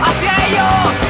hacia ellos.